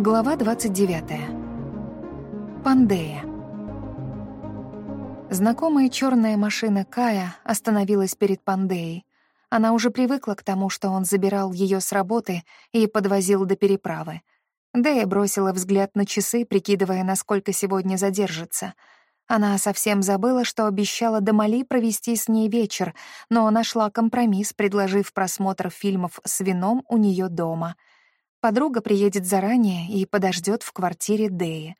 Глава 29. Пандея. Знакомая черная машина Кая остановилась перед Пандеей. Она уже привыкла к тому, что он забирал ее с работы и подвозил до переправы. Дея бросила взгляд на часы, прикидывая, насколько сегодня задержится. Она совсем забыла, что обещала до Мали провести с ней вечер, но нашла компромисс, предложив просмотр фильмов с вином у нее дома — Подруга приедет заранее и подождет в квартире Дэи.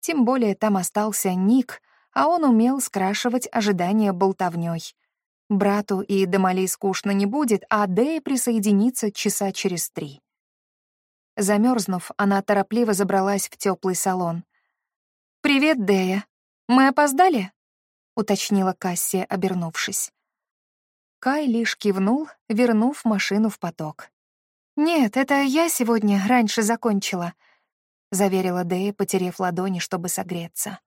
Тем более там остался Ник, а он умел скрашивать ожидания болтовнёй. Брату и Дамали скучно не будет, а Дэя присоединится часа через три. Замерзнув, она торопливо забралась в теплый салон. «Привет, Дэя. Мы опоздали?» — уточнила Кассия, обернувшись. Кай лишь кивнул, вернув машину в поток. «Нет, это я сегодня раньше закончила», — заверила Дэя, потерев ладони, чтобы согреться.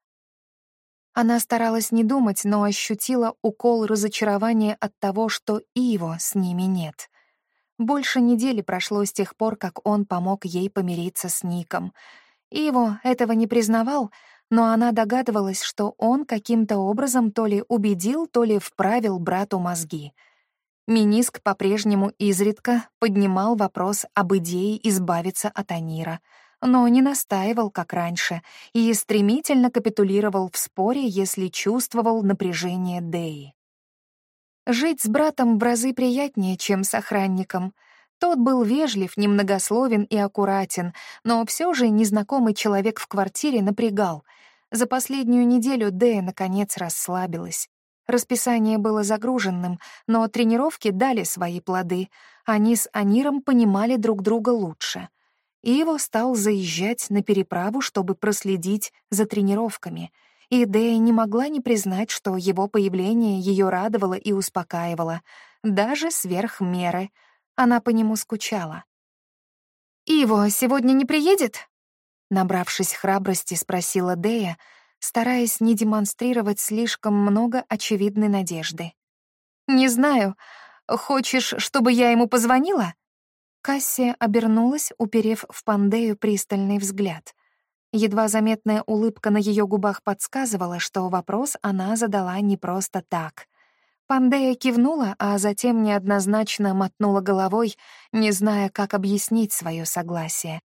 Она старалась не думать, но ощутила укол разочарования от того, что Иво с ними нет. Больше недели прошло с тех пор, как он помог ей помириться с Ником. Иво этого не признавал, но она догадывалась, что он каким-то образом то ли убедил, то ли вправил брату мозги — Миниск по-прежнему изредка поднимал вопрос об идее избавиться от Анира, но не настаивал, как раньше, и стремительно капитулировал в споре, если чувствовал напряжение Деи. Жить с братом в разы приятнее, чем с охранником. Тот был вежлив, немногословен и аккуратен, но все же незнакомый человек в квартире напрягал. За последнюю неделю Дея, наконец, расслабилась. Расписание было загруженным, но тренировки дали свои плоды. Они с Аниром понимали друг друга лучше. Иво стал заезжать на переправу, чтобы проследить за тренировками. И Дэя не могла не признать, что его появление ее радовало и успокаивало, даже сверх меры. Она по нему скучала. «Иво сегодня не приедет?» Набравшись храбрости, спросила Дэя, стараясь не демонстрировать слишком много очевидной надежды. «Не знаю. Хочешь, чтобы я ему позвонила?» Кассия обернулась, уперев в Пандею пристальный взгляд. Едва заметная улыбка на ее губах подсказывала, что вопрос она задала не просто так. Пандея кивнула, а затем неоднозначно мотнула головой, не зная, как объяснить свое согласие.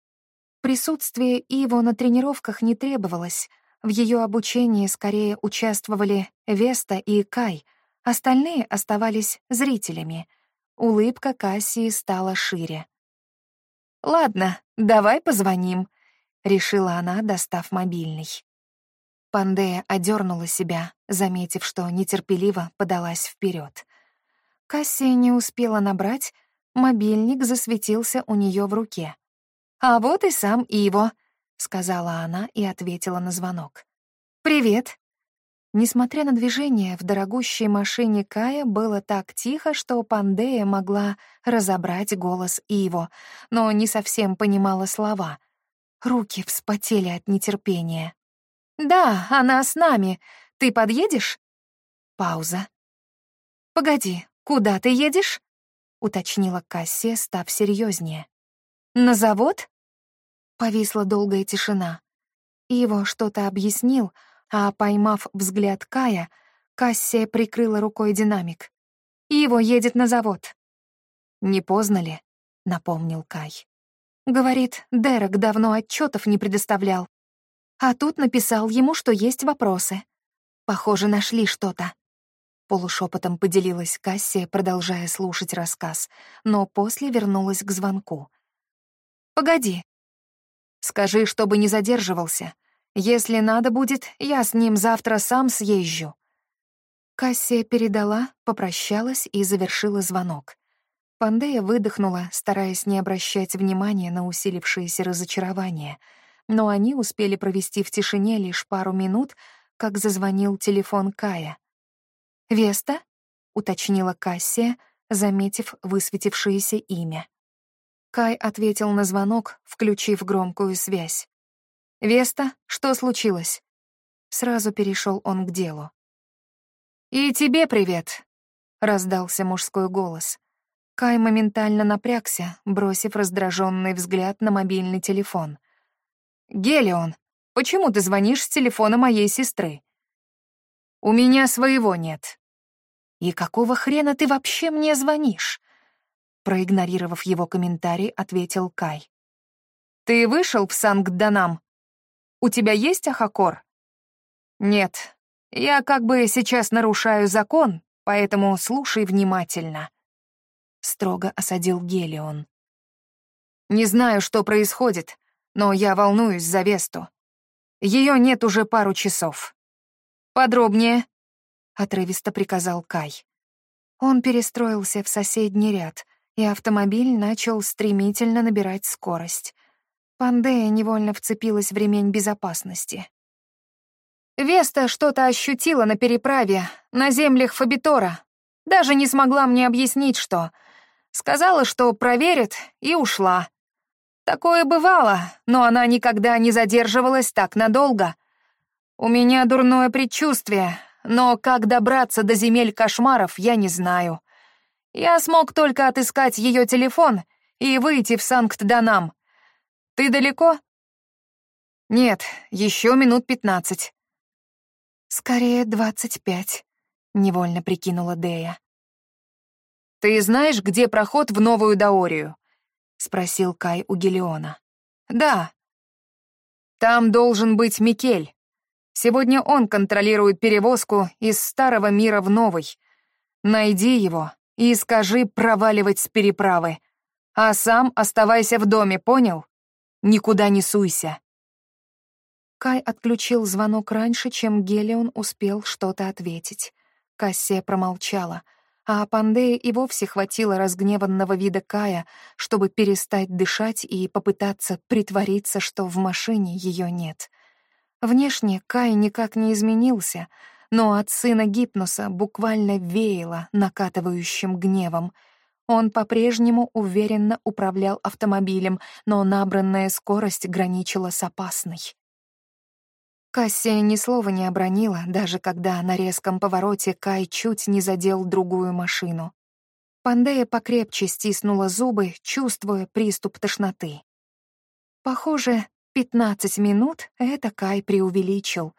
Присутствие Иво на тренировках не требовалось, в ее обучении скорее участвовали Веста и Кай, остальные оставались зрителями. Улыбка Кассии стала шире. «Ладно, давай позвоним», — решила она, достав мобильный. Пандея одернула себя, заметив, что нетерпеливо подалась вперед. Кассия не успела набрать, мобильник засветился у нее в руке. «А вот и сам Иво», — сказала она и ответила на звонок. «Привет». Несмотря на движение, в дорогущей машине Кая было так тихо, что Пандея могла разобрать голос Иво, но не совсем понимала слова. Руки вспотели от нетерпения. «Да, она с нами. Ты подъедешь?» Пауза. «Погоди, куда ты едешь?» — уточнила Кассия, став серьезнее. «На завод?» Повисла долгая тишина. Иво что-то объяснил, а, поймав взгляд Кая, Кассия прикрыла рукой динамик. «Иво едет на завод». «Не поздно ли?» — напомнил Кай. Говорит, Дерек давно отчетов не предоставлял. А тут написал ему, что есть вопросы. Похоже, нашли что-то. Полушепотом поделилась Кассия, продолжая слушать рассказ, но после вернулась к звонку. «Погоди, Скажи, чтобы не задерживался. Если надо будет, я с ним завтра сам съезжу». Кассия передала, попрощалась и завершила звонок. Пандея выдохнула, стараясь не обращать внимания на усилившееся разочарование, но они успели провести в тишине лишь пару минут, как зазвонил телефон Кая. «Веста?» — уточнила Кассия, заметив высветившееся имя. Кай ответил на звонок, включив громкую связь. «Веста, что случилось?» Сразу перешел он к делу. «И тебе привет!» — раздался мужской голос. Кай моментально напрягся, бросив раздраженный взгляд на мобильный телефон. «Гелион, почему ты звонишь с телефона моей сестры?» «У меня своего нет». «И какого хрена ты вообще мне звонишь?» Проигнорировав его комментарий, ответил Кай. «Ты вышел в Санкт-Данам? У тебя есть Ахакор?» «Нет, я как бы сейчас нарушаю закон, поэтому слушай внимательно», — строго осадил Гелион. «Не знаю, что происходит, но я волнуюсь за Весту. Ее нет уже пару часов. Подробнее», — отрывисто приказал Кай. Он перестроился в соседний ряд, и автомобиль начал стремительно набирать скорость. Пандея невольно вцепилась в ремень безопасности. Веста что-то ощутила на переправе, на землях Фабитора. Даже не смогла мне объяснить, что. Сказала, что проверит, и ушла. Такое бывало, но она никогда не задерживалась так надолго. У меня дурное предчувствие, но как добраться до земель кошмаров, я не знаю. Я смог только отыскать ее телефон и выйти в Санкт-Данам. Ты далеко? Нет, еще минут пятнадцать. «Скорее двадцать пять», — невольно прикинула Дея. «Ты знаешь, где проход в Новую Даорию?» — спросил Кай у Гелиона. «Да. Там должен быть Микель. Сегодня он контролирует перевозку из старого мира в новый. Найди его и скажи проваливать с переправы. А сам оставайся в доме, понял? Никуда не суйся». Кай отключил звонок раньше, чем Гелион успел что-то ответить. Кассия промолчала, а Пандея и вовсе хватило разгневанного вида Кая, чтобы перестать дышать и попытаться притвориться, что в машине ее нет. Внешне Кай никак не изменился, но от сына Гипноса буквально веяло накатывающим гневом. Он по-прежнему уверенно управлял автомобилем, но набранная скорость граничила с опасной. Кассия ни слова не обронила, даже когда на резком повороте Кай чуть не задел другую машину. Пандея покрепче стиснула зубы, чувствуя приступ тошноты. Похоже, пятнадцать минут это Кай преувеличил.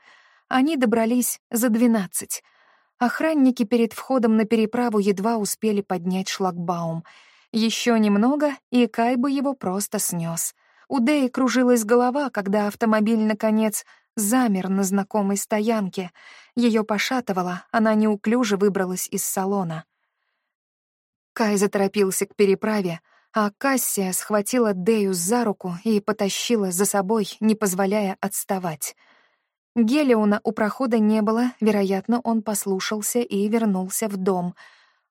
Они добрались за двенадцать. Охранники перед входом на переправу едва успели поднять шлагбаум. Еще немного, и Кай бы его просто снес. У Дэи кружилась голова, когда автомобиль, наконец, замер на знакомой стоянке. Ее пошатывало, она неуклюже выбралась из салона. Кай заторопился к переправе, а Кассия схватила Дею за руку и потащила за собой, не позволяя отставать. Гелиона у прохода не было, вероятно, он послушался и вернулся в дом.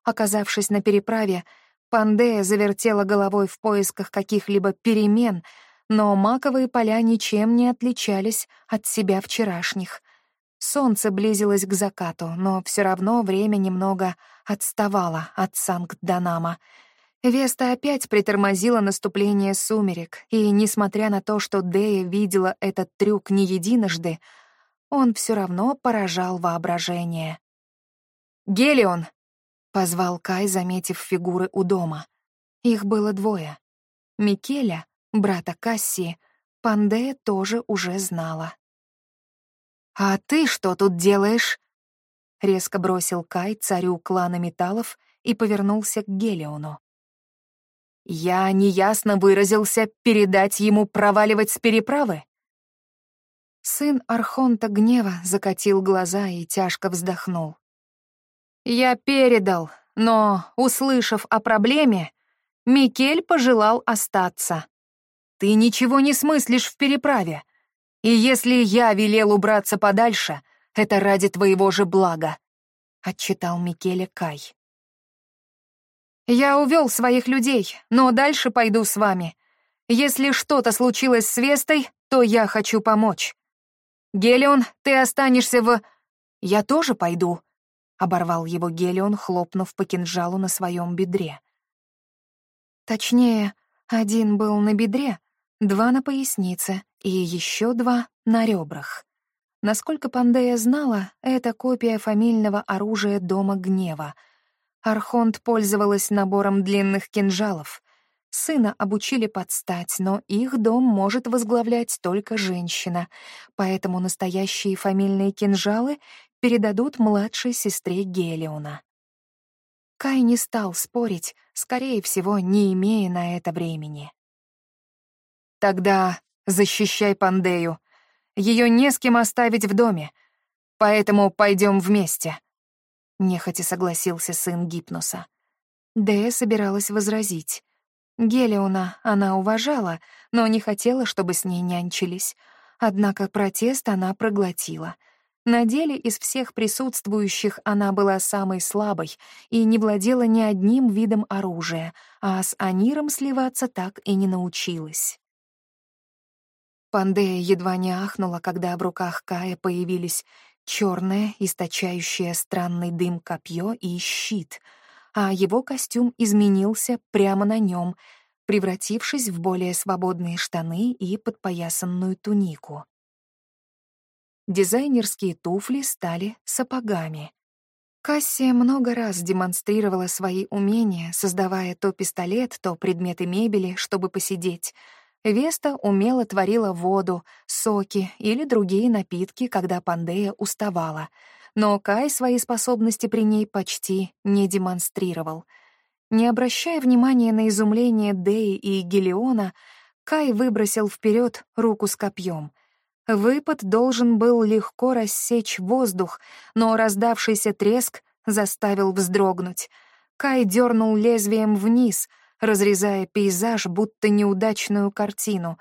Оказавшись на переправе, Пандея завертела головой в поисках каких-либо перемен — но маковые поля ничем не отличались от себя вчерашних. Солнце близилось к закату, но все равно время немного отставало от Санкт-Данама. Веста опять притормозила наступление сумерек, и, несмотря на то, что Дея видела этот трюк не единожды, он все равно поражал воображение. «Гелион!» — позвал Кай, заметив фигуры у дома. Их было двое. Микеля Брата Касси Пандея тоже уже знала. «А ты что тут делаешь?» Резко бросил Кай царю клана металлов и повернулся к Гелиону. «Я неясно выразился передать ему проваливать с переправы?» Сын Архонта гнева закатил глаза и тяжко вздохнул. «Я передал, но, услышав о проблеме, Микель пожелал остаться. Ты ничего не смыслишь в переправе. И если я велел убраться подальше, это ради твоего же блага», — отчитал Микеле Кай. «Я увел своих людей, но дальше пойду с вами. Если что-то случилось с Вестой, то я хочу помочь. Гелион, ты останешься в... Я тоже пойду», — оборвал его Гелион, хлопнув по кинжалу на своем бедре. Точнее, один был на бедре, два на пояснице и еще два на ребрах. Насколько Пандея знала, это копия фамильного оружия Дома Гнева. Архонт пользовалась набором длинных кинжалов. Сына обучили подстать, но их дом может возглавлять только женщина, поэтому настоящие фамильные кинжалы передадут младшей сестре Гелиона. Кай не стал спорить, скорее всего, не имея на это времени. «Тогда защищай Пандею. Ее не с кем оставить в доме, поэтому пойдем вместе», — нехотя согласился сын Гипнуса. Дея собиралась возразить. Гелиона она уважала, но не хотела, чтобы с ней нянчились. Однако протест она проглотила. На деле из всех присутствующих она была самой слабой и не владела ни одним видом оружия, а с Аниром сливаться так и не научилась. Пандея едва не ахнула, когда в руках Кая появились черное, источающее странный дым копье и щит, а его костюм изменился прямо на нем, превратившись в более свободные штаны и подпоясанную тунику. Дизайнерские туфли стали сапогами. Кассия много раз демонстрировала свои умения, создавая то пистолет, то предметы мебели, чтобы посидеть — Веста умело творила воду, соки или другие напитки, когда Пандея уставала, но Кай свои способности при ней почти не демонстрировал. Не обращая внимания на изумление Деи и Гелиона, Кай выбросил вперед руку с копьем. Выпад должен был легко рассечь воздух, но раздавшийся треск заставил вздрогнуть. Кай дернул лезвием вниз — разрезая пейзаж, будто неудачную картину.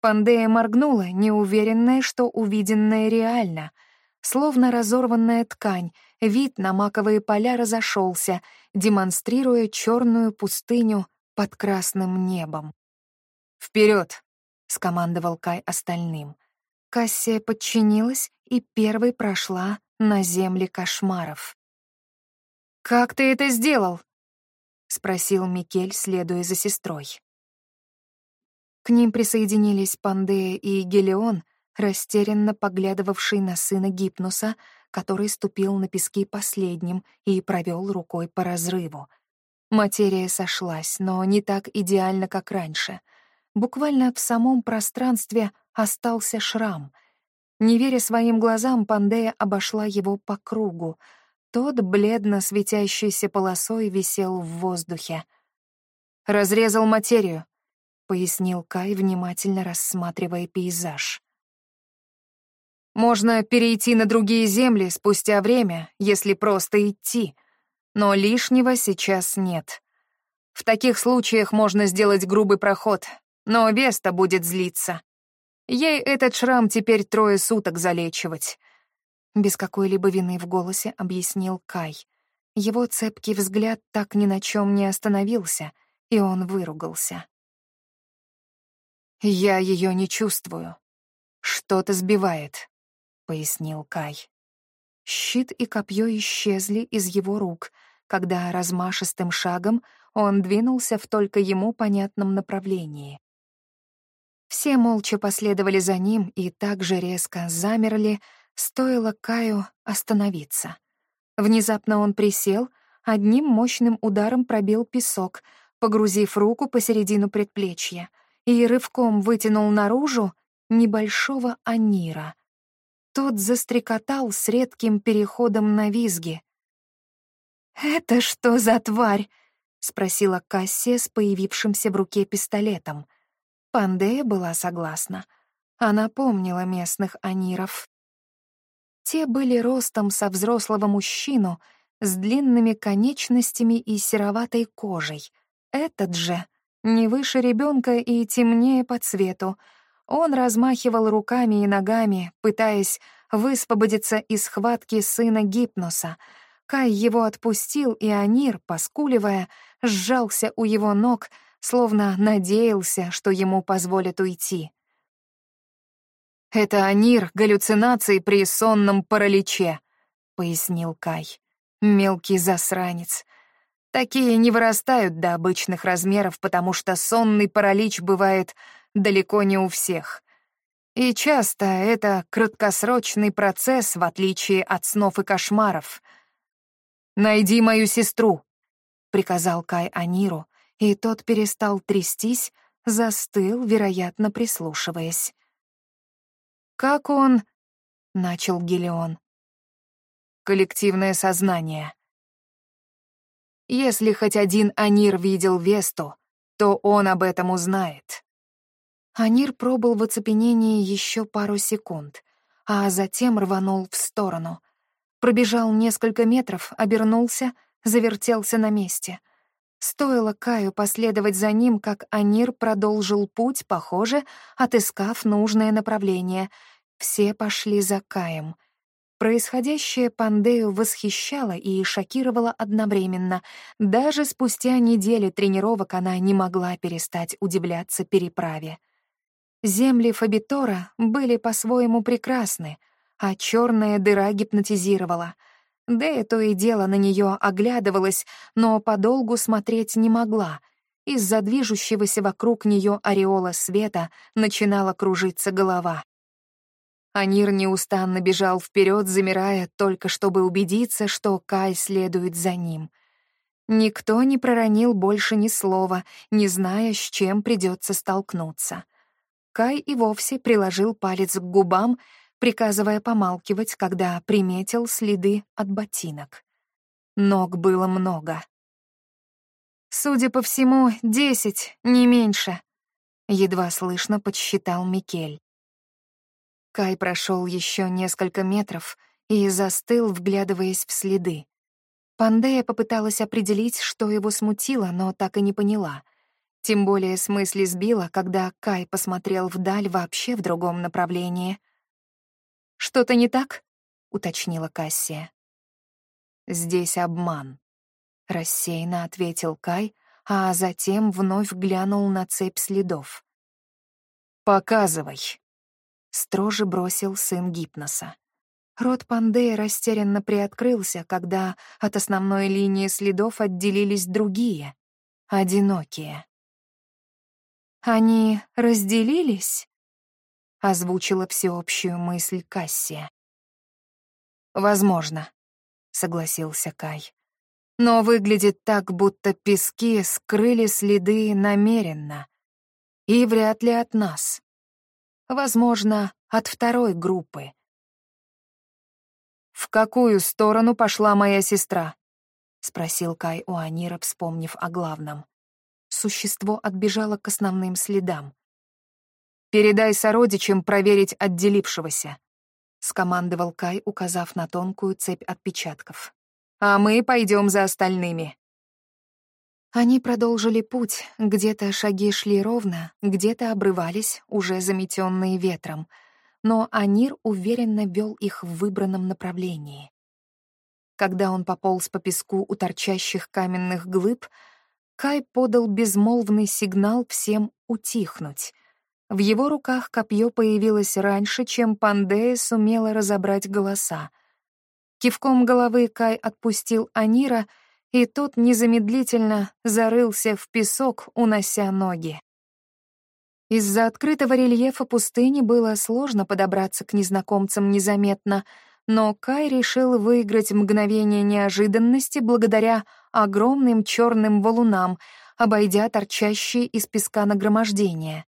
Пандея моргнула, неуверенная, что увиденное реально. Словно разорванная ткань, вид на маковые поля разошелся, демонстрируя черную пустыню под красным небом. Вперед! скомандовал Кай остальным. Кассия подчинилась и первой прошла на земли кошмаров. «Как ты это сделал?» — спросил Микель, следуя за сестрой. К ним присоединились Пандея и Гелион, растерянно поглядывавший на сына Гипнуса, который ступил на пески последним и провел рукой по разрыву. Материя сошлась, но не так идеально, как раньше. Буквально в самом пространстве остался шрам. Не веря своим глазам, Пандея обошла его по кругу — тот бледно светящейся полосой висел в воздухе. «Разрезал материю», — пояснил Кай, внимательно рассматривая пейзаж. «Можно перейти на другие земли спустя время, если просто идти, но лишнего сейчас нет. В таких случаях можно сделать грубый проход, но Веста будет злиться. Ей этот шрам теперь трое суток залечивать. Без какой-либо вины в голосе объяснил Кай. Его цепкий взгляд так ни на чем не остановился, и он выругался. «Я ее не чувствую. Что-то сбивает», — пояснил Кай. Щит и копье исчезли из его рук, когда размашистым шагом он двинулся в только ему понятном направлении. Все молча последовали за ним и так же резко замерли, Стоило Каю остановиться. Внезапно он присел, одним мощным ударом пробил песок, погрузив руку посередину предплечья, и рывком вытянул наружу небольшого анира. Тот застрекотал с редким переходом на визги. «Это что за тварь?» — спросила Кассия с появившимся в руке пистолетом. Пандея была согласна. Она помнила местных аниров. Те были ростом со взрослого мужчину, с длинными конечностями и сероватой кожей. Этот же не выше ребенка и темнее по цвету. Он размахивал руками и ногами, пытаясь высвободиться из схватки сына Гипноса. Кай его отпустил, и Анир, поскуливая, сжался у его ног, словно надеялся, что ему позволят уйти. «Это анир галлюцинации при сонном параличе», — пояснил Кай. «Мелкий засранец. Такие не вырастают до обычных размеров, потому что сонный паралич бывает далеко не у всех. И часто это краткосрочный процесс, в отличие от снов и кошмаров. «Найди мою сестру», — приказал Кай Аниру, и тот перестал трястись, застыл, вероятно, прислушиваясь. «Как он...» — начал Гелион. «Коллективное сознание. Если хоть один Анир видел Весту, то он об этом узнает». Анир пробыл в оцепенении еще пару секунд, а затем рванул в сторону. Пробежал несколько метров, обернулся, завертелся на месте — Стоило Каю последовать за ним, как Анир продолжил путь, похоже, отыскав нужное направление. Все пошли за Каем. Происходящее Пандею восхищало и шокировало одновременно. Даже спустя недели тренировок она не могла перестать удивляться переправе. Земли Фабитора были по-своему прекрасны, а черная дыра гипнотизировала — Дэя то и дело на нее оглядывалась, но подолгу смотреть не могла. Из-за движущегося вокруг нее ореола света начинала кружиться голова. Анир неустанно бежал вперед, замирая, только чтобы убедиться, что Кай следует за ним. Никто не проронил больше ни слова, не зная, с чем придется столкнуться. Кай и вовсе приложил палец к губам, приказывая помалкивать, когда приметил следы от ботинок. Ног было много. «Судя по всему, десять, не меньше», — едва слышно подсчитал Микель. Кай прошел еще несколько метров и застыл, вглядываясь в следы. Пандея попыталась определить, что его смутило, но так и не поняла. Тем более с мысли сбила, когда Кай посмотрел вдаль вообще в другом направлении — «Что-то не так?» — уточнила Кассия. «Здесь обман», — рассеянно ответил Кай, а затем вновь глянул на цепь следов. «Показывай», — строже бросил сын Гипноса. Рот Пандея растерянно приоткрылся, когда от основной линии следов отделились другие, одинокие. «Они разделились?» озвучила всеобщую мысль Кассия. «Возможно», — согласился Кай. «Но выглядит так, будто пески скрыли следы намеренно. И вряд ли от нас. Возможно, от второй группы». «В какую сторону пошла моя сестра?» — спросил Кай у Анира, вспомнив о главном. Существо отбежало к основным следам. «Передай сородичам проверить отделившегося», — скомандовал Кай, указав на тонкую цепь отпечатков. «А мы пойдем за остальными». Они продолжили путь, где-то шаги шли ровно, где-то обрывались, уже заметенные ветром, но Анир уверенно вел их в выбранном направлении. Когда он пополз по песку у торчащих каменных глыб, Кай подал безмолвный сигнал всем утихнуть, в его руках копье появилось раньше, чем Пандея сумела разобрать голоса. Кивком головы Кай отпустил Анира, и тот незамедлительно зарылся в песок, унося ноги. Из-за открытого рельефа пустыни было сложно подобраться к незнакомцам незаметно, но Кай решил выиграть мгновение неожиданности благодаря огромным черным валунам, обойдя торчащие из песка нагромождения.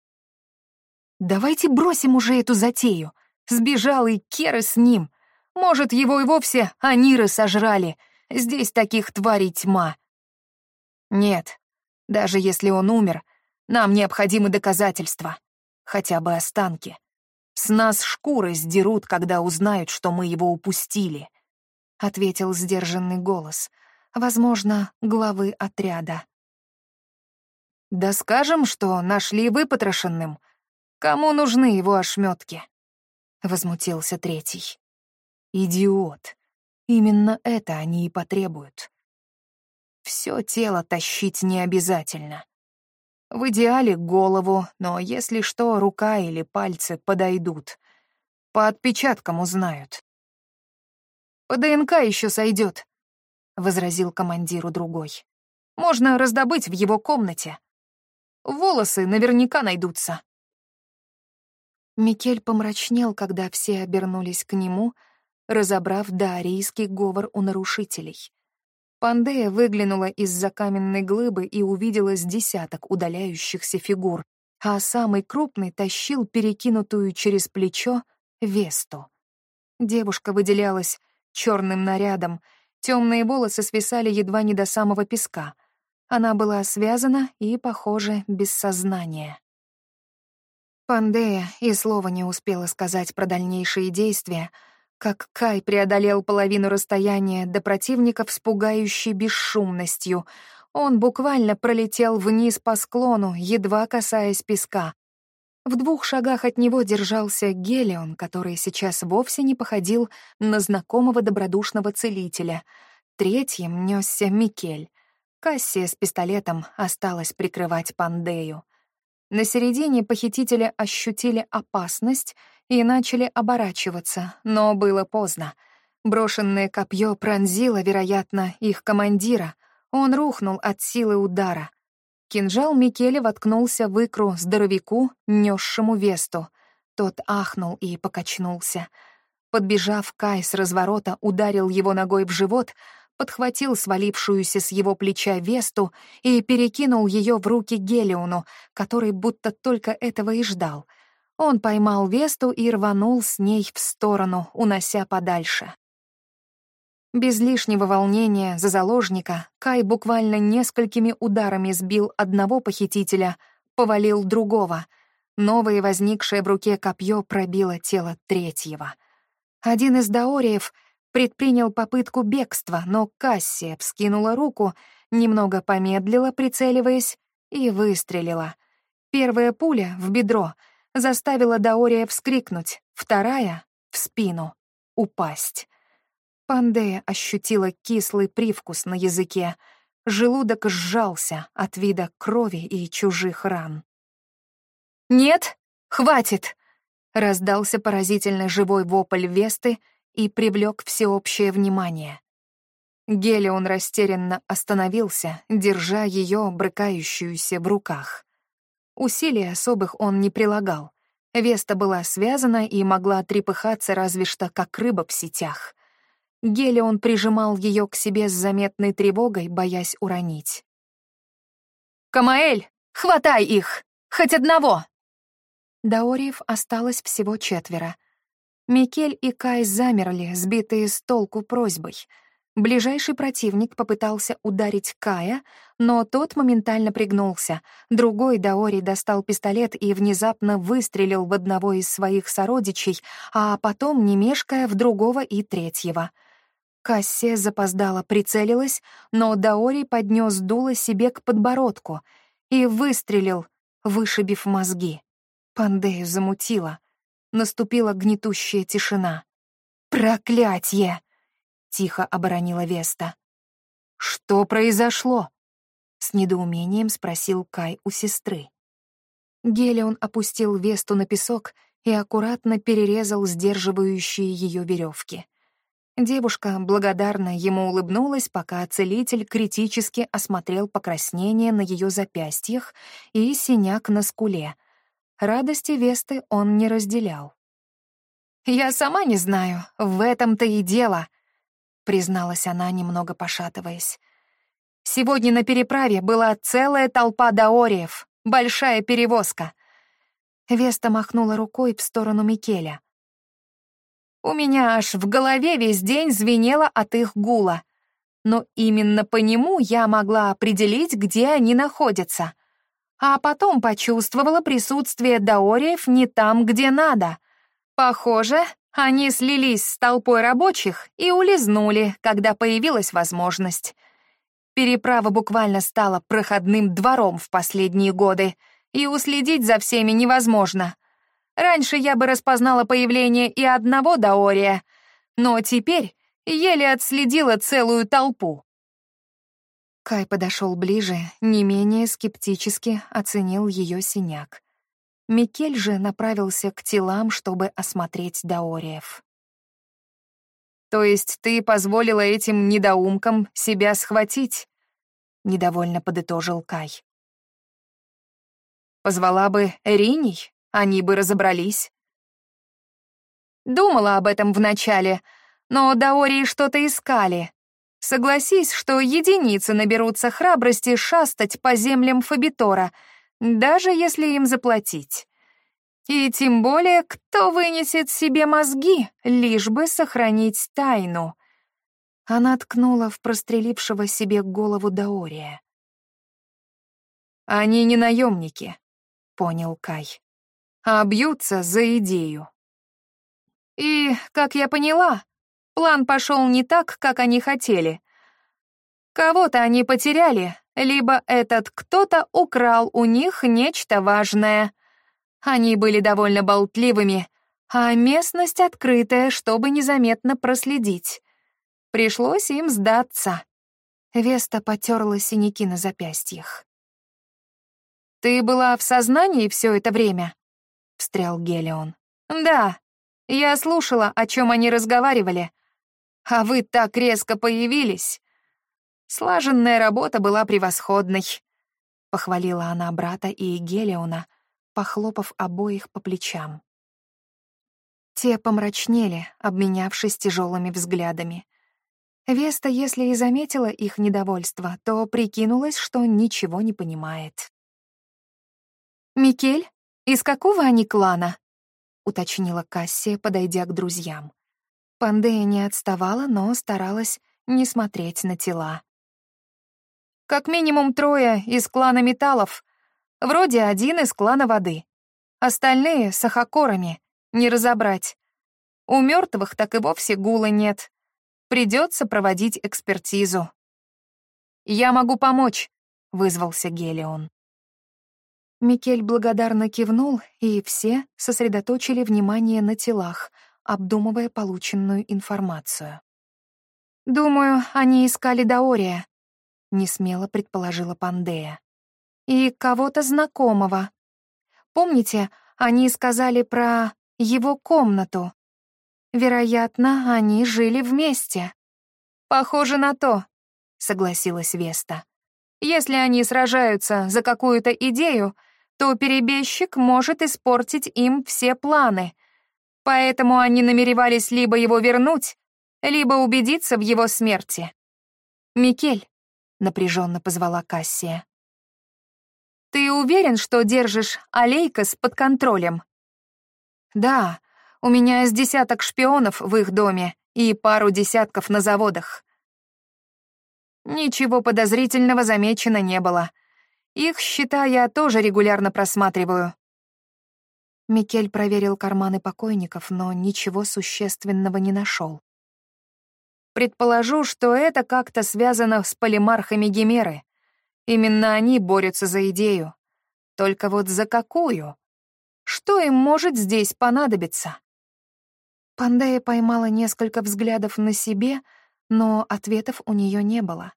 Давайте бросим уже эту затею. Сбежал и Кера с ним. Может, его и вовсе аниры сожрали. Здесь таких тварей тьма. Нет, даже если он умер, нам необходимы доказательства. Хотя бы останки. С нас шкуры сдерут, когда узнают, что мы его упустили. Ответил сдержанный голос. Возможно, главы отряда. Да скажем, что нашли выпотрошенным — Кому нужны его ошметки? Возмутился третий. Идиот. Именно это они и потребуют. Все тело тащить не обязательно. В идеале голову, но если что, рука или пальцы подойдут. По отпечаткам узнают. «По ДНК еще сойдет», — возразил командиру другой. «Можно раздобыть в его комнате. Волосы наверняка найдутся». Микель помрачнел, когда все обернулись к нему, разобрав даорийский говор у нарушителей. Пандея выглянула из-за каменной глыбы и увидела с десяток удаляющихся фигур, а самый крупный тащил перекинутую через плечо Весту. Девушка выделялась черным нарядом, темные волосы свисали едва не до самого песка. Она была связана и, похоже, без сознания. Пандея и слова не успела сказать про дальнейшие действия, как Кай преодолел половину расстояния до противников с пугающей бесшумностью. Он буквально пролетел вниз по склону, едва касаясь песка. В двух шагах от него держался Гелион, который сейчас вовсе не походил на знакомого добродушного целителя. Третьим несся Микель. Кассия с пистолетом осталась прикрывать Пандею. На середине похитители ощутили опасность и начали оборачиваться, но было поздно. Брошенное копье пронзило, вероятно, их командира. Он рухнул от силы удара. Кинжал Микеле воткнулся в икру здоровяку, несшему весту. Тот ахнул и покачнулся. Подбежав, Кай с разворота ударил его ногой в живот — подхватил свалившуюся с его плеча Весту и перекинул ее в руки Гелиону, который будто только этого и ждал. Он поймал Весту и рванул с ней в сторону, унося подальше. Без лишнего волнения за заложника Кай буквально несколькими ударами сбил одного похитителя, повалил другого. Новое возникшее в руке копье пробило тело третьего. Один из даориев — предпринял попытку бегства, но Кассия вскинула руку, немного помедлила, прицеливаясь, и выстрелила. Первая пуля в бедро заставила Даория вскрикнуть, вторая — в спину, упасть. Пандея ощутила кислый привкус на языке. Желудок сжался от вида крови и чужих ран. «Нет, хватит!» — раздался поразительно живой вопль Весты, и привлек всеобщее внимание. Гелион растерянно остановился, держа ее, брыкающуюся в руках. Усилий особых он не прилагал. Веста была связана и могла трепыхаться разве что как рыба в сетях. Гелион прижимал ее к себе с заметной тревогой, боясь уронить. «Камаэль, хватай их! Хоть одного!» Даориев осталось всего четверо — Микель и Кай замерли, сбитые с толку просьбой. Ближайший противник попытался ударить Кая, но тот моментально пригнулся. Другой Даори достал пистолет и внезапно выстрелил в одного из своих сородичей, а потом, не мешкая, в другого и третьего. Кассия запоздала, прицелилась, но Даори поднес дуло себе к подбородку и выстрелил, вышибив мозги. Пандею замутила — Наступила гнетущая тишина. «Проклятье!» — тихо оборонила Веста. «Что произошло?» — с недоумением спросил Кай у сестры. Гелион опустил Весту на песок и аккуратно перерезал сдерживающие ее веревки. Девушка благодарно ему улыбнулась, пока целитель критически осмотрел покраснение на ее запястьях и синяк на скуле — Радости Весты он не разделял. «Я сама не знаю, в этом-то и дело», — призналась она, немного пошатываясь. «Сегодня на переправе была целая толпа даориев, большая перевозка». Веста махнула рукой в сторону Микеля. «У меня аж в голове весь день звенело от их гула, но именно по нему я могла определить, где они находятся а потом почувствовала присутствие даориев не там, где надо. Похоже, они слились с толпой рабочих и улизнули, когда появилась возможность. Переправа буквально стала проходным двором в последние годы, и уследить за всеми невозможно. Раньше я бы распознала появление и одного даория, но теперь еле отследила целую толпу. Кай подошел ближе, не менее скептически оценил ее синяк. Микель же направился к телам, чтобы осмотреть Даориев. «То есть ты позволила этим недоумкам себя схватить?» — недовольно подытожил Кай. «Позвала бы Риней, они бы разобрались». Думала об этом вначале, но Даории что-то искали, Согласись, что единицы наберутся храбрости шастать по землям Фабитора, даже если им заплатить. И тем более, кто вынесет себе мозги, лишь бы сохранить тайну. Она ткнула в прострелившего себе голову Даория. «Они не наемники», — понял Кай, — «а бьются за идею». И, как я поняла, план пошел не так, как они хотели. Кого-то они потеряли, либо этот кто-то украл у них нечто важное. Они были довольно болтливыми, а местность открытая, чтобы незаметно проследить. Пришлось им сдаться. Веста потерла синяки на запястьях. «Ты была в сознании все это время?» — встрял Гелион. «Да, я слушала, о чем они разговаривали. А вы так резко появились. Слаженная работа была превосходной. Похвалила она брата и Гелиона, похлопав обоих по плечам. Те помрачнели, обменявшись тяжелыми взглядами. Веста, если и заметила их недовольство, то прикинулась, что ничего не понимает. «Микель, из какого они клана?» — уточнила Кассия, подойдя к друзьям. Пандея не отставала, но старалась не смотреть на тела. «Как минимум трое из клана металлов, вроде один из клана воды. Остальные — с не разобрать. У мертвых так и вовсе гула нет. Придется проводить экспертизу». «Я могу помочь», — вызвался Гелион. Микель благодарно кивнул, и все сосредоточили внимание на телах, обдумывая полученную информацию. «Думаю, они искали Даория», — несмело предположила Пандея. «И кого-то знакомого. Помните, они сказали про его комнату? Вероятно, они жили вместе». «Похоже на то», — согласилась Веста. «Если они сражаются за какую-то идею, то перебежчик может испортить им все планы. Поэтому они намеревались либо его вернуть, либо убедиться в его смерти. «Микель», — напряженно позвала Кассия, — «ты уверен, что держишь Алейкос под контролем?» «Да, у меня с десяток шпионов в их доме и пару десятков на заводах». Ничего подозрительного замечено не было. Их счета я тоже регулярно просматриваю. Микель проверил карманы покойников, но ничего существенного не нашел. Предположу, что это как-то связано с полимархами Гимеры. Именно они борются за идею. Только вот за какую? Что им может здесь понадобиться? Пандея поймала несколько взглядов на себе, но ответов у нее не было.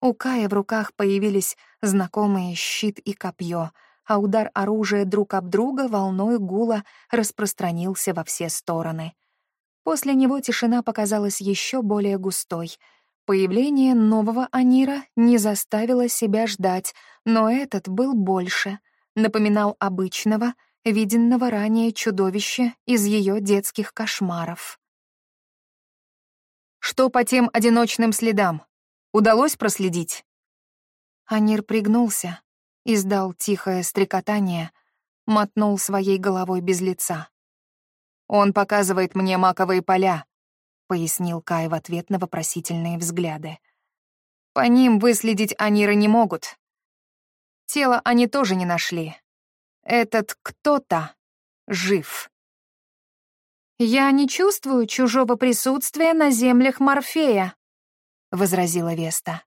У Кая в руках появились знакомые щит и копье, а удар оружия друг об друга волной гула распространился во все стороны. После него тишина показалась еще более густой. Появление нового Анира не заставило себя ждать, но этот был больше, напоминал обычного, виденного ранее чудовища из ее детских кошмаров. «Что по тем одиночным следам?» Удалось проследить?» Анир пригнулся, издал тихое стрекотание, мотнул своей головой без лица. «Он показывает мне маковые поля», — пояснил Кай в ответ на вопросительные взгляды. «По ним выследить Анира не могут. Тело они тоже не нашли. Этот кто-то жив». «Я не чувствую чужого присутствия на землях Морфея», — возразила Веста.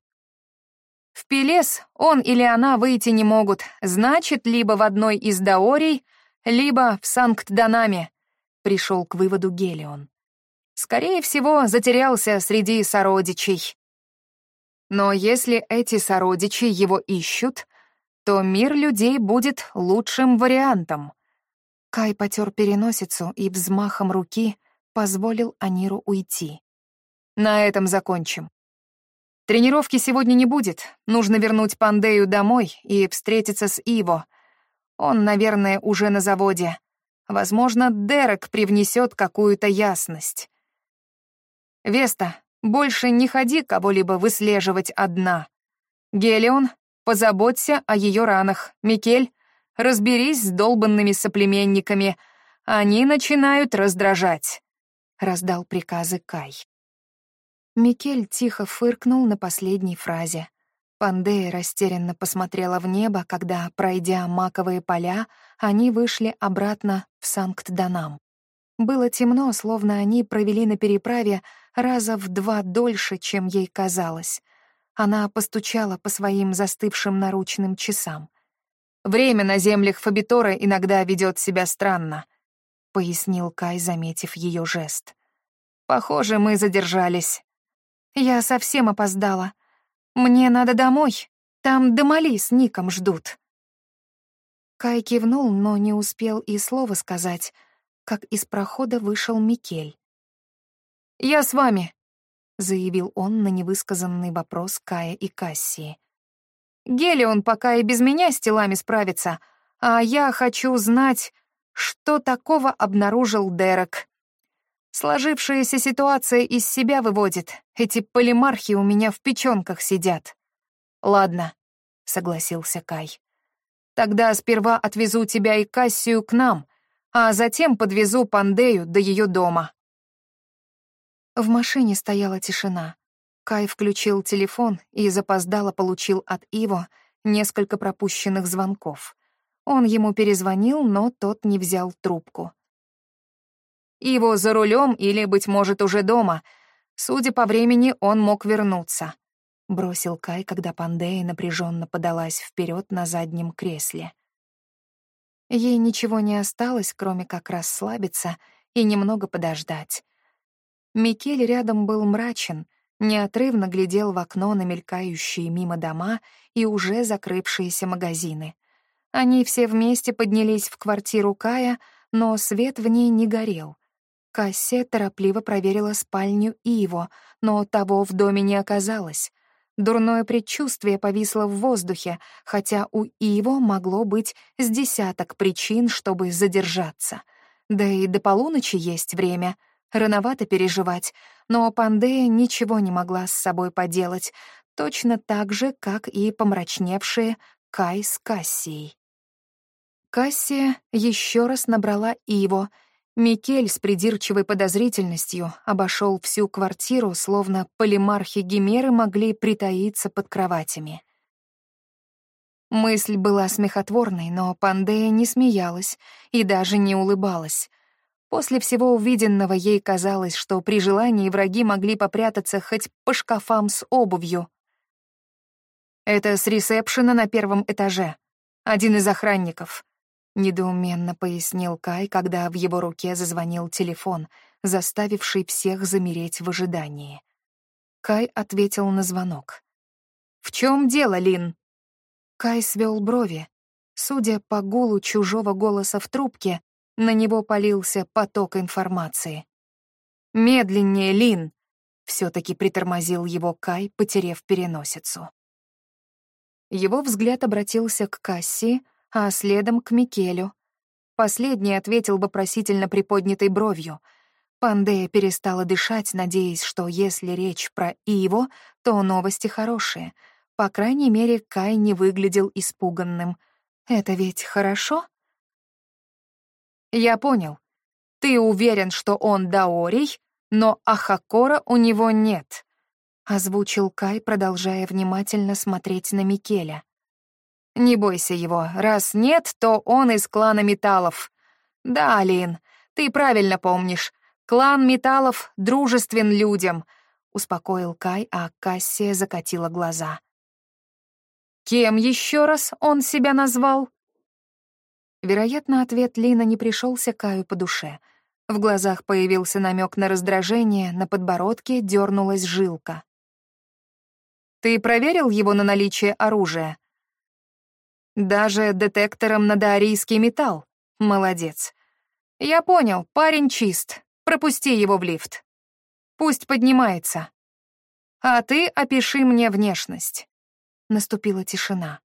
«В Пелес он или она выйти не могут, значит, либо в одной из Даорий, либо в Санкт-Данаме», — пришел к выводу Гелион. «Скорее всего, затерялся среди сородичей». Но если эти сородичи его ищут, то мир людей будет лучшим вариантом. Кай потер переносицу и взмахом руки позволил Аниру уйти. На этом закончим. Тренировки сегодня не будет. Нужно вернуть Пандею домой и встретиться с Иво. Он, наверное, уже на заводе. Возможно, Дерек привнесет какую-то ясность. «Веста, Больше не ходи кого-либо выслеживать одна. Гелион, позаботься о ее ранах. Микель, разберись с долбанными соплеменниками. Они начинают раздражать», — раздал приказы Кай. Микель тихо фыркнул на последней фразе. Пандея растерянно посмотрела в небо, когда, пройдя маковые поля, они вышли обратно в Санкт-Данам. Было темно, словно они провели на переправе раза в два дольше, чем ей казалось. Она постучала по своим застывшим наручным часам. «Время на землях Фабитора иногда ведет себя странно», — пояснил Кай, заметив ее жест. «Похоже, мы задержались». «Я совсем опоздала», «Мне надо домой. Там Дамали с Ником ждут». Кай кивнул, но не успел и слова сказать, как из прохода вышел Микель. «Я с вами», — заявил он на невысказанный вопрос Кая и Кассии. «Гелион пока и без меня с телами справится, а я хочу знать, что такого обнаружил Дерек». Сложившаяся ситуация из себя выводит. Эти полимархи у меня в печёнках сидят. Ладно, согласился Кай. Тогда сперва отвезу тебя и Кассию к нам, а затем подвезу Пандею до её дома. В машине стояла тишина. Кай включил телефон и запоздало получил от Иво несколько пропущенных звонков. Он ему перезвонил, но тот не взял трубку. Его за рулем или, быть может, уже дома. Судя по времени, он мог вернуться. Бросил Кай, когда Пандея напряженно подалась вперед на заднем кресле. Ей ничего не осталось, кроме как расслабиться и немного подождать. Микель рядом был мрачен, неотрывно глядел в окно на мелькающие мимо дома и уже закрывшиеся магазины. Они все вместе поднялись в квартиру Кая, но свет в ней не горел. Кассия торопливо проверила спальню Иво, но того в доме не оказалось. Дурное предчувствие повисло в воздухе, хотя у Иво могло быть с десяток причин, чтобы задержаться. Да и до полуночи есть время. Рановато переживать, но Пандея ничего не могла с собой поделать, точно так же, как и помрачневшие Кай с Кассией. Кассия еще раз набрала Иво — Микель с придирчивой подозрительностью обошел всю квартиру, словно полимархи Гимеры могли притаиться под кроватями. Мысль была смехотворной, но Пандея не смеялась и даже не улыбалась. После всего увиденного ей казалось, что при желании враги могли попрятаться хоть по шкафам с обувью. «Это с ресепшена на первом этаже. Один из охранников», Недоуменно пояснил Кай, когда в его руке зазвонил телефон, заставивший всех замереть в ожидании. Кай ответил на звонок. «В чем дело, Лин?» Кай свел брови. Судя по гулу чужого голоса в трубке, на него полился поток информации. «Медленнее, Лин!» — все-таки притормозил его Кай, потерев переносицу. Его взгляд обратился к Касси, а следом к Микелю. Последний ответил вопросительно приподнятой бровью. Пандея перестала дышать, надеясь, что если речь про Иво, то новости хорошие. По крайней мере, Кай не выглядел испуганным. Это ведь хорошо? Я понял. Ты уверен, что он Даорий, но Ахакора у него нет. Озвучил Кай, продолжая внимательно смотреть на Микеля. Не бойся его. Раз нет, то он из клана металлов. Да, Алин, ты правильно помнишь. Клан металлов дружествен людям, успокоил Кай, а Кассия закатила глаза. Кем еще раз он себя назвал? Вероятно, ответ Лина не пришелся Каю по душе. В глазах появился намек на раздражение, на подбородке дернулась жилка. «Ты проверил его на наличие оружия?» Даже детектором на даорийский металл. Молодец. Я понял, парень чист. Пропусти его в лифт. Пусть поднимается. А ты опиши мне внешность. Наступила тишина.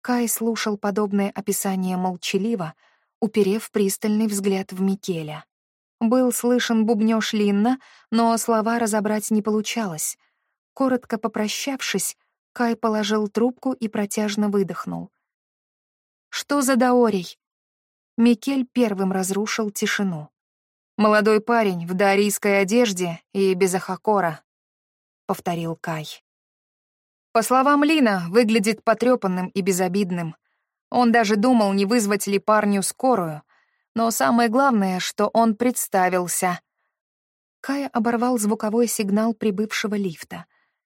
Кай слушал подобное описание молчаливо, уперев пристальный взгляд в Микеля. Был слышен бубнёж Линна, но слова разобрать не получалось. Коротко попрощавшись, Кай положил трубку и протяжно выдохнул. «Что за Даорий?» Микель первым разрушил тишину. «Молодой парень в даорийской одежде и без ахакора», — повторил Кай. По словам Лина, выглядит потрепанным и безобидным. Он даже думал, не вызвать ли парню скорую. Но самое главное, что он представился. Кай оборвал звуковой сигнал прибывшего лифта.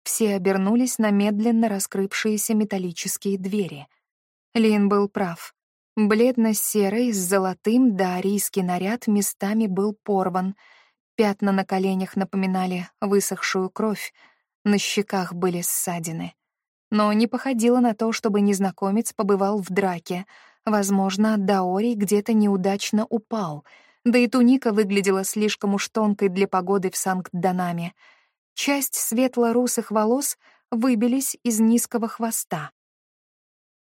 Все обернулись на медленно раскрывшиеся металлические двери. Лин был прав. Бледно-серый с золотым даарийский наряд местами был порван. Пятна на коленях напоминали высохшую кровь, на щеках были ссадины. Но не походило на то, чтобы незнакомец побывал в драке. Возможно, Даори где-то неудачно упал, да и туника выглядела слишком уж тонкой для погоды в Санкт-Данаме. Часть светло-русых волос выбились из низкого хвоста.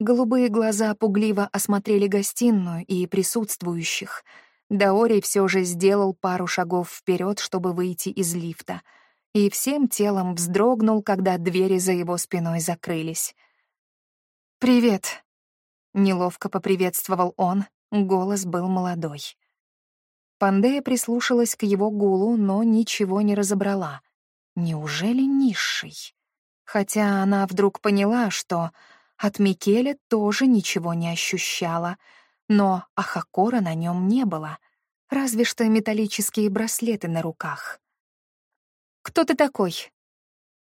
Голубые глаза пугливо осмотрели гостиную и присутствующих. Даори все же сделал пару шагов вперед, чтобы выйти из лифта — и всем телом вздрогнул, когда двери за его спиной закрылись. «Привет», — неловко поприветствовал он, голос был молодой. Пандея прислушалась к его гулу, но ничего не разобрала. Неужели низший? Хотя она вдруг поняла, что от Микеля тоже ничего не ощущала, но Ахакора на нем не было, разве что металлические браслеты на руках. «Кто ты такой?»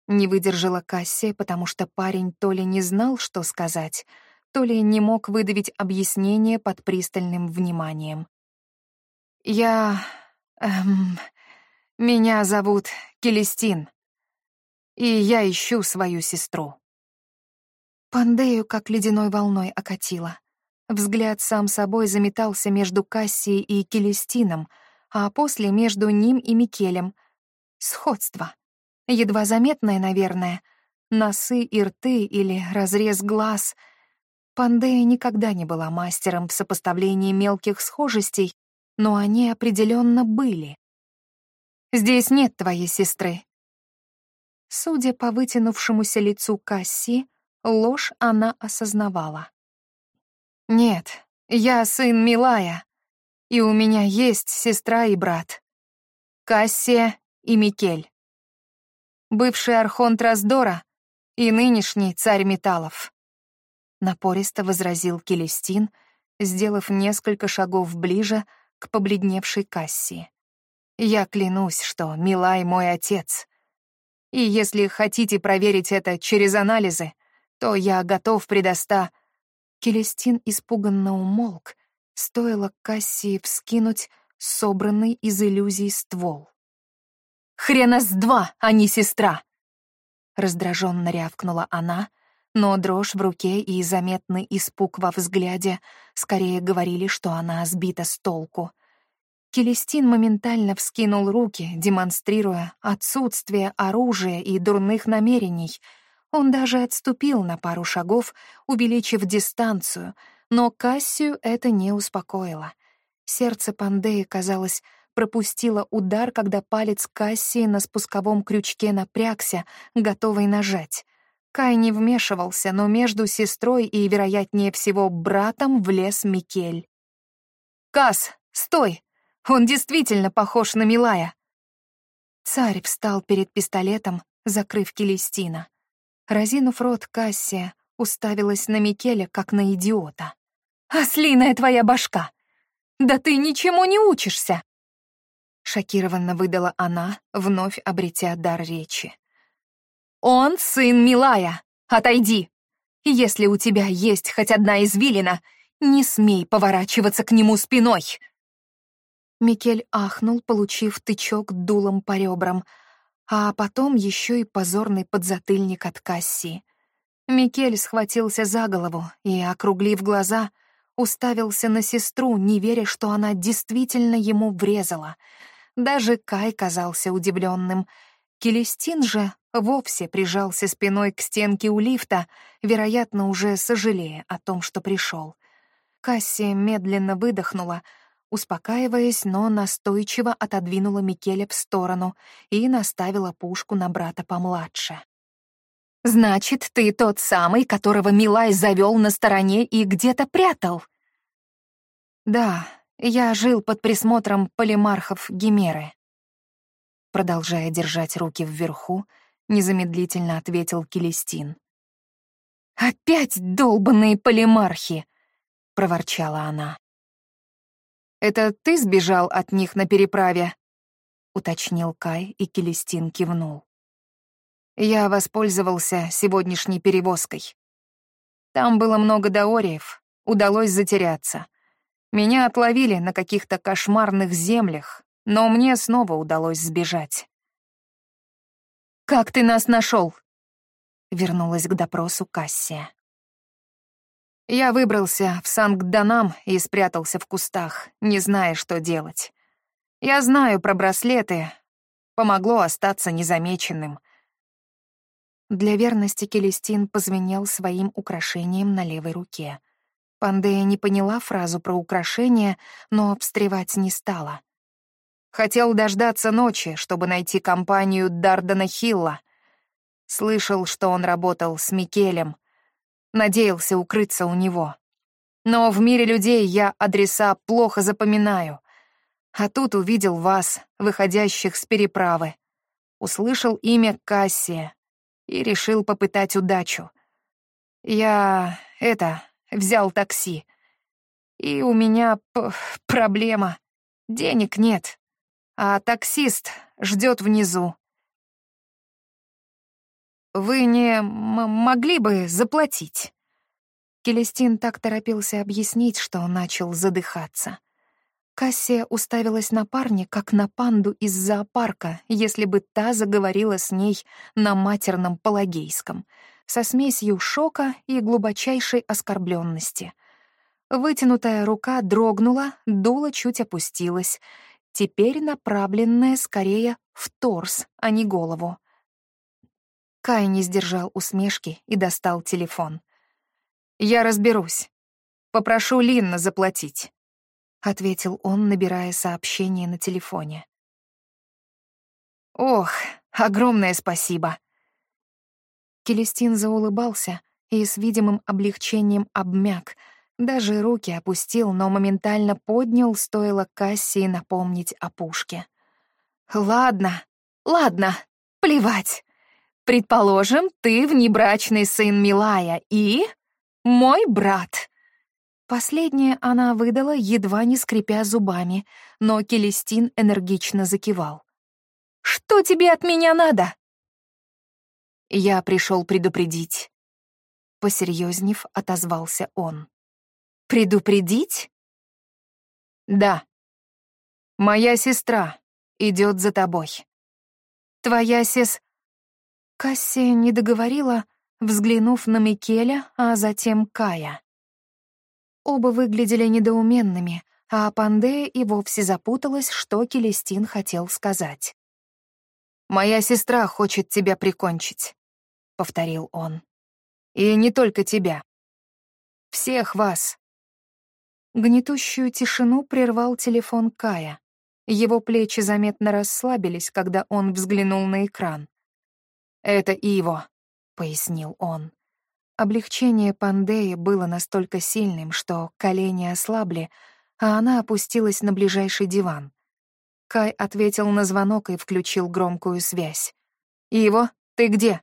Не выдержала Кассия, потому что парень то ли не знал, что сказать, то ли не мог выдавить объяснение под пристальным вниманием. «Я... Эм, меня зовут Келестин, и я ищу свою сестру». Пандею как ледяной волной окатило. Взгляд сам собой заметался между Кассией и Келестином, а после — между ним и Микелем — Сходство. Едва заметное, наверное. Носы и рты или разрез глаз. Пандея никогда не была мастером в сопоставлении мелких схожестей, но они определенно были. «Здесь нет твоей сестры». Судя по вытянувшемуся лицу Касси, ложь она осознавала. «Нет, я сын Милая, и у меня есть сестра и брат. Кассия и Микель. Бывший архонт Раздора и нынешний царь металлов. Напористо возразил Келестин, сделав несколько шагов ближе к побледневшей Кассии. «Я клянусь, что Милай мой отец. И если хотите проверить это через анализы, то я готов предоста...» Келестин испуганно умолк, стоило Кассии вскинуть собранный из иллюзий ствол. Хрена с два, а не сестра!» Раздраженно рявкнула она, но дрожь в руке и заметный испуг во взгляде скорее говорили, что она сбита с толку. Келестин моментально вскинул руки, демонстрируя отсутствие оружия и дурных намерений. Он даже отступил на пару шагов, увеличив дистанцию, но Кассию это не успокоило. Сердце Пандеи, казалось, пропустила удар, когда палец Кассии на спусковом крючке напрягся, готовый нажать. Кай не вмешивался, но между сестрой и, вероятнее всего, братом влез Микель. «Касс, стой! Он действительно похож на Милая!» Царь встал перед пистолетом, закрыв Келестина. Разинув рот, Кассия уставилась на Микеля, как на идиота. «Ослиная твоя башка! Да ты ничему не учишься!» Шокированно выдала она, вновь обретя дар речи. «Он сын Милая! Отойди! Если у тебя есть хоть одна извилина, не смей поворачиваться к нему спиной!» Микель ахнул, получив тычок дулом по ребрам, а потом еще и позорный подзатыльник от Кассии. Микель схватился за голову и, округлив глаза, уставился на сестру, не веря, что она действительно ему врезала — даже Кай казался удивленным. Келестин же вовсе прижался спиной к стенке у лифта, вероятно, уже сожалея о том, что пришел. Кассия медленно выдохнула, успокаиваясь, но настойчиво отодвинула Микеля в сторону и наставила пушку на брата помладше. «Значит, ты тот самый, которого Милай завел на стороне и где-то прятал?» «Да, я жил под присмотром полимархов Гимеры». Продолжая держать руки вверху, незамедлительно ответил Келестин. «Опять долбанные полимархи!» — проворчала она. «Это ты сбежал от них на переправе?» — уточнил Кай, и Келестин кивнул. «Я воспользовался сегодняшней перевозкой. Там было много даориев, удалось затеряться. Меня отловили на каких-то кошмарных землях, но мне снова удалось сбежать. «Как ты нас нашел? Вернулась к допросу Кассия. Я выбрался в Санкт-Данам и спрятался в кустах, не зная, что делать. Я знаю про браслеты. Помогло остаться незамеченным. Для верности Келестин позвенел своим украшением на левой руке. Пандея не поняла фразу про украшение, но встревать не стала. Хотел дождаться ночи, чтобы найти компанию Дардана Хилла. Слышал, что он работал с Микелем. Надеялся укрыться у него. Но в мире людей я адреса плохо запоминаю. А тут увидел вас, выходящих с переправы. Услышал имя Кассия и решил попытать удачу. Я, это, взял такси. И у меня проблема. Денег нет а таксист ждет внизу. Вы не могли бы заплатить? Келестин так торопился объяснить, что начал задыхаться. Кассия уставилась на парня, как на панду из зоопарка, если бы та заговорила с ней на матерном палагейском, со смесью шока и глубочайшей оскорбленности. Вытянутая рука дрогнула, дуло чуть опустилось, теперь направленная скорее в торс, а не голову. Кай не сдержал усмешки и достал телефон. «Я разберусь. Попрошу Линна заплатить», — ответил он, набирая сообщение на телефоне. «Ох, огромное спасибо!» Келестин заулыбался и с видимым облегчением обмяк, даже руки опустил, но моментально поднял, стоило Кассии напомнить о пушке. «Ладно, ладно, плевать. Предположим, ты внебрачный сын Милая и... мой брат». Последнее она выдала, едва не скрипя зубами, но Келестин энергично закивал. «Что тебе от меня надо?» «Я пришел предупредить». Посерьезнев отозвался он. Предупредить? Да. Моя сестра идет за тобой. Твоя сес... Кассия не договорила, взглянув на Микеля, а затем Кая. Оба выглядели недоуменными, а Пандея и вовсе запуталась, что Келестин хотел сказать. «Моя сестра хочет тебя прикончить», — повторил он. «И не только тебя. Всех вас, Гнетущую тишину прервал телефон Кая. Его плечи заметно расслабились, когда он взглянул на экран. «Это Иво», — пояснил он. Облегчение Пандеи было настолько сильным, что колени ослабли, а она опустилась на ближайший диван. Кай ответил на звонок и включил громкую связь. «Иво, ты где?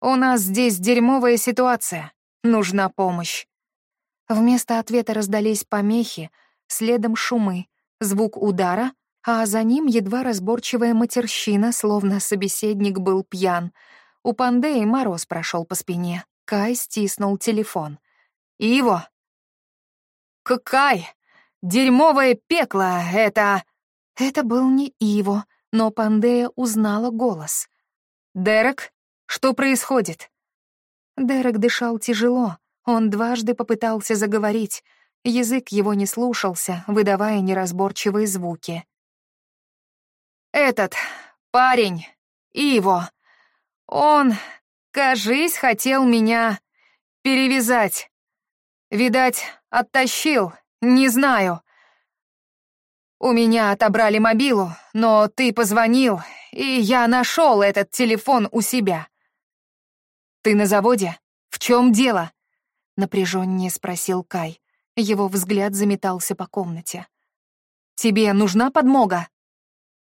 У нас здесь дерьмовая ситуация. Нужна помощь». Вместо ответа раздались помехи, следом шумы, звук удара, а за ним едва разборчивая матерщина, словно собеседник был пьян. У Пандеи мороз прошел по спине. Кай стиснул телефон. «Иво!» «Кай! Дерьмовое пекло! Это...» Это был не Иво, но Пандея узнала голос. «Дерек, что происходит?» Дерек дышал тяжело, он дважды попытался заговорить, язык его не слушался, выдавая неразборчивые звуки. «Этот парень, Иво, он, кажись, хотел меня перевязать. Видать, оттащил, не знаю. У меня отобрали мобилу, но ты позвонил, и я нашел этот телефон у себя. Ты на заводе? В чем дело? Напряженнее спросил Кай. Его взгляд заметался по комнате. Тебе нужна подмога?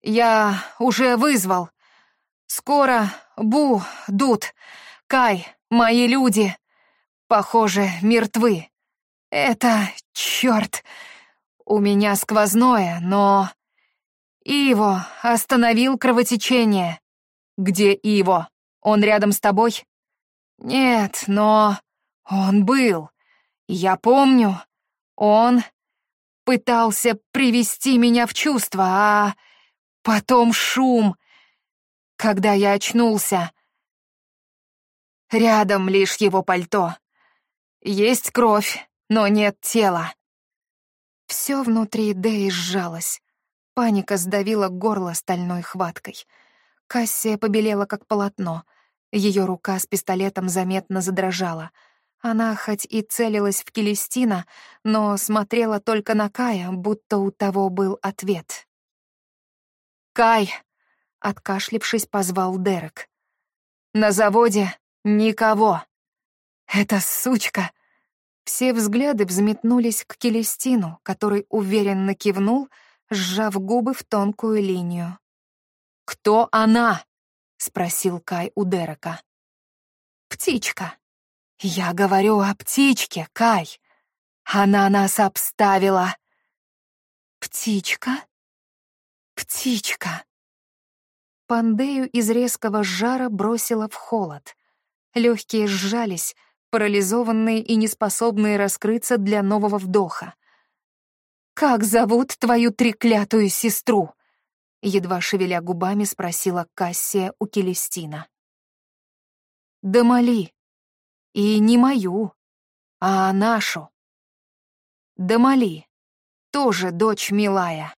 Я уже вызвал. Скоро Бу, Дут, Кай, мои люди, похоже, мертвы. Это, черт, у меня сквозное, но... Иво остановил кровотечение. Где Иво? Он рядом с тобой? Нет, но... Он был. Я помню. Он пытался привести меня в чувство, а потом шум. Когда я очнулся, рядом лишь его пальто. Есть кровь, но нет тела. Все внутри Дэи сжалось. Паника сдавила горло стальной хваткой. Кассия побелела, как полотно. Ее рука с пистолетом заметно задрожала. Она хоть и целилась в Келестина, но смотрела только на Кая, будто у того был ответ. «Кай!» — откашлившись, позвал Дерек. «На заводе никого!» «Эта сучка!» Все взгляды взметнулись к Келестину, который уверенно кивнул, сжав губы в тонкую линию. «Кто она?» — спросил Кай у Дерека. «Птичка. Я говорю о птичке, Кай. Она нас обставила». «Птичка? Птичка». Пандею из резкого жара бросила в холод. Легкие сжались, парализованные и неспособные раскрыться для нового вдоха. «Как зовут твою треклятую сестру?» Едва шевеля губами спросила Кассия у Келестина. «Дамали. И не мою, а нашу. Дамали. Тоже дочь Милая».